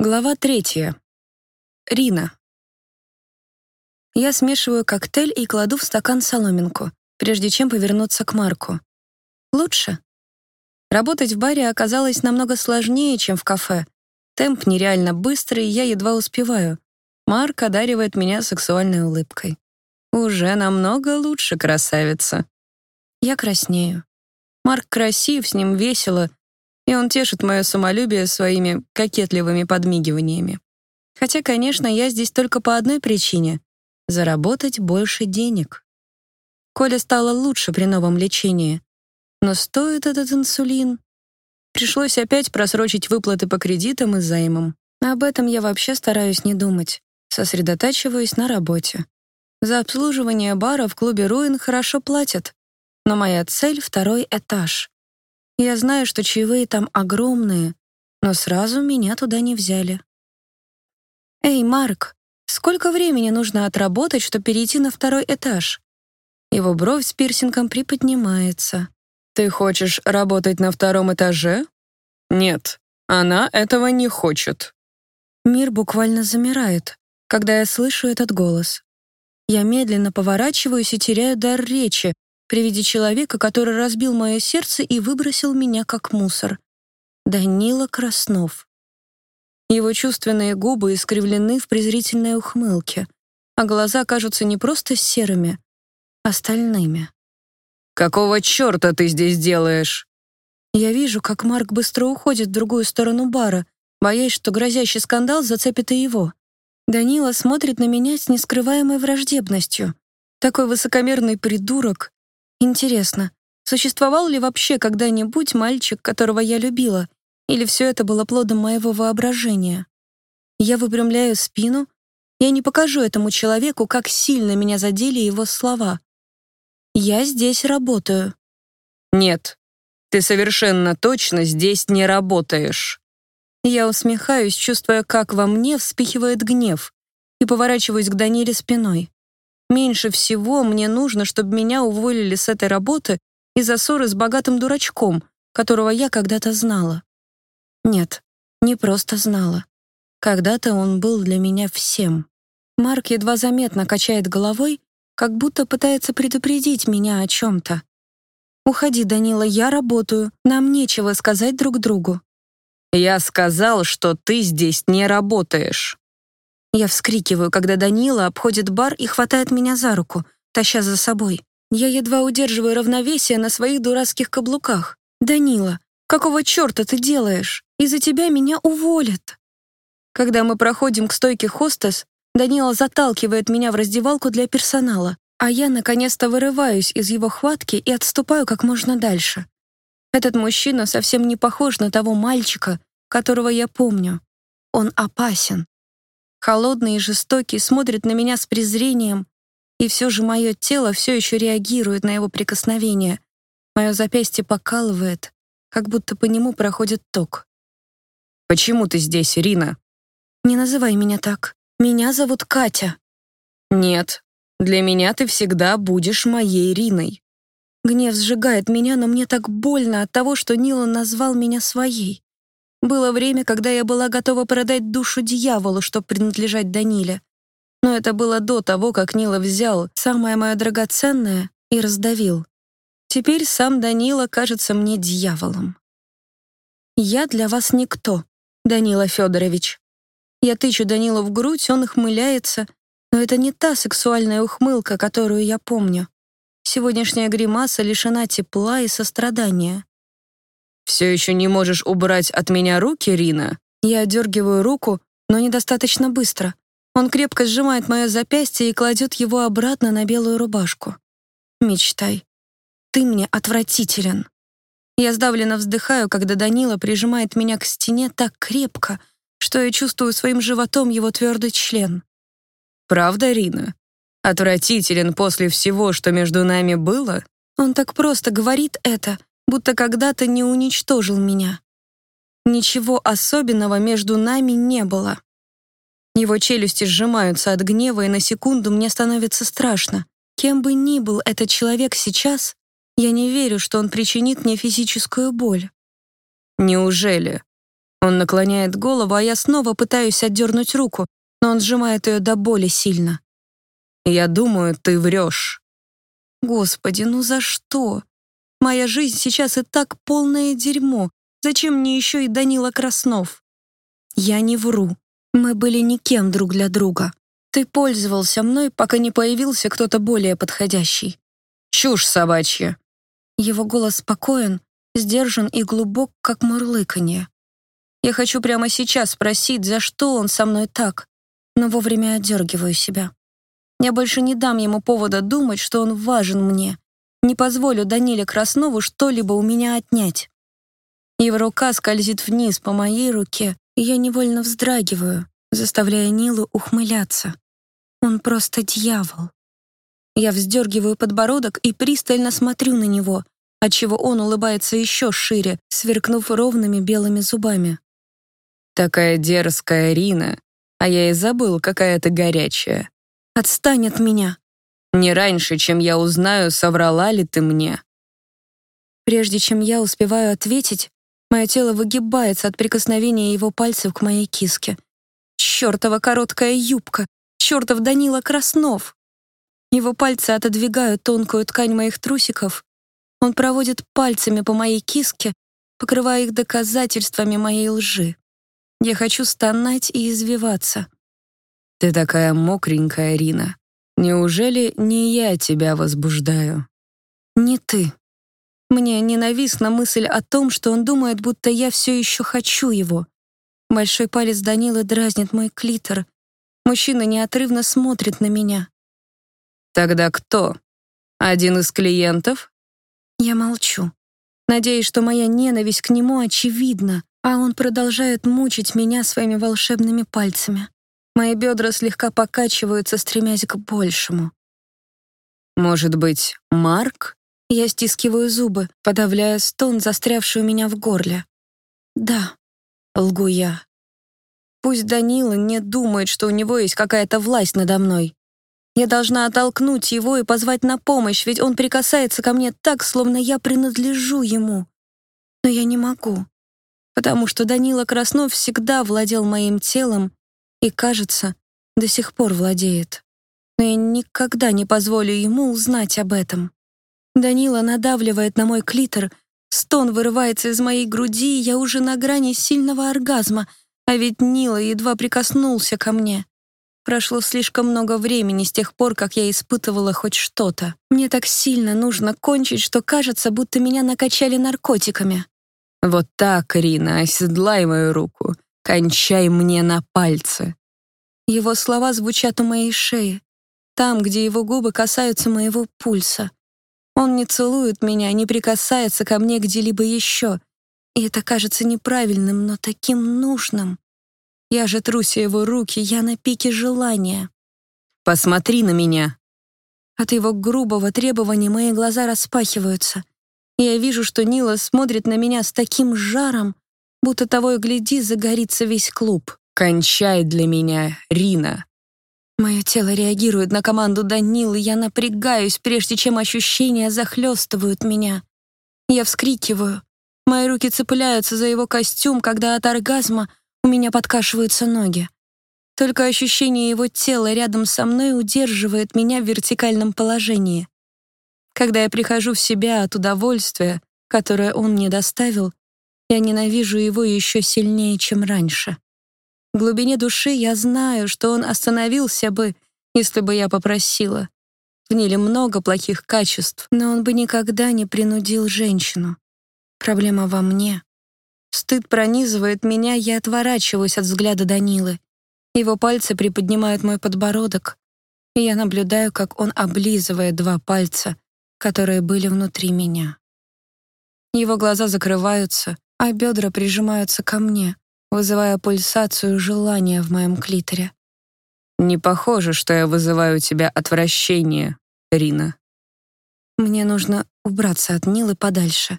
Глава третья. Рина. Я смешиваю коктейль и кладу в стакан соломинку, прежде чем повернуться к Марку. Лучше. Работать в баре оказалось намного сложнее, чем в кафе. Темп нереально быстрый, я едва успеваю. Марк одаривает меня сексуальной улыбкой. Уже намного лучше, красавица. Я краснею. Марк красив, с ним весело, и он тешит мое самолюбие своими кокетливыми подмигиваниями. Хотя, конечно, я здесь только по одной причине — заработать больше денег. Коля стало лучше при новом лечении. Но стоит этот инсулин? Пришлось опять просрочить выплаты по кредитам и займам. Об этом я вообще стараюсь не думать, сосредотачиваюсь на работе. За обслуживание бара в клубе «Руин» хорошо платят, но моя цель — второй этаж. Я знаю, что чаевые там огромные, но сразу меня туда не взяли. «Эй, Марк, сколько времени нужно отработать, чтобы перейти на второй этаж?» Его бровь с пирсингом приподнимается. «Ты хочешь работать на втором этаже?» «Нет, она этого не хочет». Мир буквально замирает, когда я слышу этот голос. Я медленно поворачиваюсь и теряю дар речи, при виде человека, который разбил мое сердце и выбросил меня как мусор. Данила Краснов. Его чувственные губы искривлены в презрительной ухмылке, а глаза кажутся не просто серыми, а стальными. «Какого черта ты здесь делаешь?» Я вижу, как Марк быстро уходит в другую сторону бара, боясь, что грозящий скандал зацепит и его. Данила смотрит на меня с нескрываемой враждебностью. Такой высокомерный придурок, Интересно, существовал ли вообще когда-нибудь мальчик, которого я любила, или все это было плодом моего воображения? Я выпрямляю спину, я не покажу этому человеку, как сильно меня задели его слова. Я здесь работаю. Нет, ты совершенно точно здесь не работаешь. Я усмехаюсь, чувствуя, как во мне вспихивает гнев, и поворачиваюсь к Даниле спиной. Меньше всего мне нужно, чтобы меня уволили с этой работы из-за ссоры с богатым дурачком, которого я когда-то знала. Нет, не просто знала. Когда-то он был для меня всем. Марк едва заметно качает головой, как будто пытается предупредить меня о чем-то. «Уходи, Данила, я работаю, нам нечего сказать друг другу». «Я сказал, что ты здесь не работаешь». Я вскрикиваю, когда Данила обходит бар и хватает меня за руку, таща за собой. Я едва удерживаю равновесие на своих дурацких каблуках. «Данила, какого черта ты делаешь? Из-за тебя меня уволят!» Когда мы проходим к стойке хостес, Данила заталкивает меня в раздевалку для персонала, а я наконец-то вырываюсь из его хватки и отступаю как можно дальше. Этот мужчина совсем не похож на того мальчика, которого я помню. Он опасен. Холодный и жестокий, смотрит на меня с презрением, и все же мое тело все еще реагирует на его прикосновение. Мое запястье покалывает, как будто по нему проходит ток. «Почему ты здесь, Ирина?» «Не называй меня так. Меня зовут Катя». «Нет, для меня ты всегда будешь моей Ириной». Гнев сжигает меня, но мне так больно от того, что Нила назвал меня своей. Было время, когда я была готова продать душу дьяволу, чтобы принадлежать Даниле. Но это было до того, как Нила взял самое мое драгоценное и раздавил. Теперь сам Данила кажется мне дьяволом. «Я для вас никто, Данила Федорович». Я тычу Данилу в грудь, он ухмыляется, но это не та сексуальная ухмылка, которую я помню. Сегодняшняя гримаса лишена тепла и сострадания. «Все еще не можешь убрать от меня руки, Рина?» Я отдергиваю руку, но недостаточно быстро. Он крепко сжимает мое запястье и кладет его обратно на белую рубашку. «Мечтай. Ты мне отвратителен». Я сдавленно вздыхаю, когда Данила прижимает меня к стене так крепко, что я чувствую своим животом его твердый член. «Правда, Рина? Отвратителен после всего, что между нами было?» Он так просто говорит это, будто когда-то не уничтожил меня. Ничего особенного между нами не было. Его челюсти сжимаются от гнева, и на секунду мне становится страшно. Кем бы ни был этот человек сейчас, я не верю, что он причинит мне физическую боль. Неужели? Он наклоняет голову, а я снова пытаюсь отдернуть руку, но он сжимает ее до боли сильно. «Я думаю, ты врешь». «Господи, ну за что? Моя жизнь сейчас и так полное дерьмо. Зачем мне еще и Данила Краснов?» «Я не вру. Мы были никем друг для друга. Ты пользовался мной, пока не появился кто-то более подходящий». «Чушь собачья». Его голос спокоен, сдержан и глубок, как мурлыканье. Я хочу прямо сейчас спросить, за что он со мной так, но вовремя отдергиваю себя. Я больше не дам ему повода думать, что он важен мне. Не позволю Даниле Краснову что-либо у меня отнять. Его рука скользит вниз по моей руке, и я невольно вздрагиваю, заставляя Нилу ухмыляться. Он просто дьявол. Я вздергиваю подбородок и пристально смотрю на него, отчего он улыбается еще шире, сверкнув ровными белыми зубами. Такая дерзкая Рина, а я и забыл, какая ты горячая. Отстань от меня. Не раньше, чем я узнаю, соврала ли ты мне. Прежде чем я успеваю ответить, мое тело выгибается от прикосновения его пальцев к моей киске. Чёртова короткая юбка! Чёртов Данила Краснов! Его пальцы отодвигают тонкую ткань моих трусиков. Он проводит пальцами по моей киске, покрывая их доказательствами моей лжи. Я хочу стонать и извиваться. Ты такая мокренькая, Рина. Неужели не я тебя возбуждаю? Не ты. Мне ненавистна мысль о том, что он думает, будто я все еще хочу его. Большой палец Данилы дразнит мой клитор. Мужчина неотрывно смотрит на меня. Тогда кто? Один из клиентов? Я молчу. Надеюсь, что моя ненависть к нему очевидна, а он продолжает мучить меня своими волшебными пальцами. Мои бедра слегка покачиваются, стремясь к большему. «Может быть, Марк?» Я стискиваю зубы, подавляя стон, застрявший у меня в горле. «Да», — лгу я. Пусть Данила не думает, что у него есть какая-то власть надо мной. Я должна оттолкнуть его и позвать на помощь, ведь он прикасается ко мне так, словно я принадлежу ему. Но я не могу потому что Данила Краснов всегда владел моим телом и, кажется, до сих пор владеет. Но я никогда не позволю ему узнать об этом. Данила надавливает на мой клитор, стон вырывается из моей груди, я уже на грани сильного оргазма, а ведь Нила едва прикоснулся ко мне. Прошло слишком много времени с тех пор, как я испытывала хоть что-то. Мне так сильно нужно кончить, что кажется, будто меня накачали наркотиками. Вот так, Рина, оседлай мою руку. Кончай мне на пальцы. Его слова звучат у моей шеи, там, где его губы касаются моего пульса. Он не целует меня, не прикасается ко мне где-либо еще. И это кажется неправильным, но таким нужным. Я же труся его руки, я на пике желания. «Посмотри на меня!» От его грубого требования мои глаза распахиваются. Я вижу, что Нила смотрит на меня с таким жаром, будто того и гляди, загорится весь клуб. «Кончай для меня, Рина!» Мое тело реагирует на команду Данилы, я напрягаюсь, прежде чем ощущения захлестывают меня. Я вскрикиваю. Мои руки цепляются за его костюм, когда от оргазма у меня подкашиваются ноги. Только ощущение его тела рядом со мной удерживает меня в вертикальном положении. Когда я прихожу в себя от удовольствия, которое он мне доставил, я ненавижу его еще сильнее, чем раньше. В глубине души я знаю, что он остановился бы, если бы я попросила. В Ниле много плохих качеств, но он бы никогда не принудил женщину. Проблема во мне. Стыд пронизывает меня, я отворачиваюсь от взгляда Данилы. Его пальцы приподнимают мой подбородок, и я наблюдаю, как он облизывает два пальца, которые были внутри меня. Его глаза закрываются, а бедра прижимаются ко мне, вызывая пульсацию желания в моем клиторе. «Не похоже, что я вызываю у тебя отвращение, Рина». Мне нужно убраться от Нилы подальше.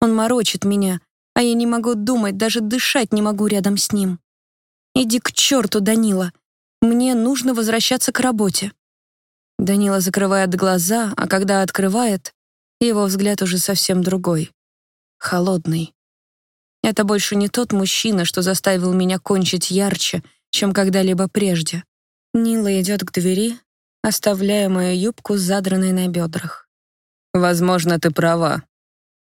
Он морочит меня, а я не могу думать, даже дышать не могу рядом с ним. Иди к черту, Данила. Мне нужно возвращаться к работе. Данила закрывает глаза, а когда открывает, его взгляд уже совсем другой. Холодный. Это больше не тот мужчина, что заставил меня кончить ярче, чем когда-либо прежде. Нила идет к двери, оставляя мою юбку задранной на бедрах. «Возможно, ты права.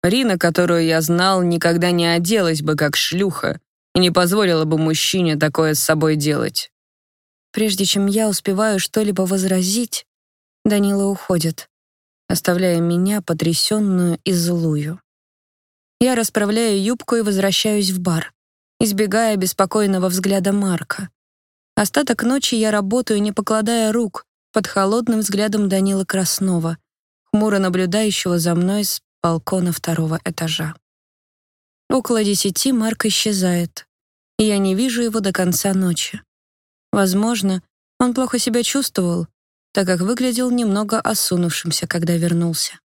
Рина, которую я знал, никогда не оделась бы как шлюха и не позволила бы мужчине такое с собой делать». Прежде чем я успеваю что-либо возразить, Данила уходит, оставляя меня потрясенную и злую. Я расправляю юбку и возвращаюсь в бар, избегая беспокойного взгляда Марка. Остаток ночи я работаю, не покладая рук, под холодным взглядом Данила Краснова, хмуро наблюдающего за мной с балкона второго этажа. Около десяти Марк исчезает, и я не вижу его до конца ночи. Возможно, он плохо себя чувствовал, так как выглядел немного осунувшимся, когда вернулся.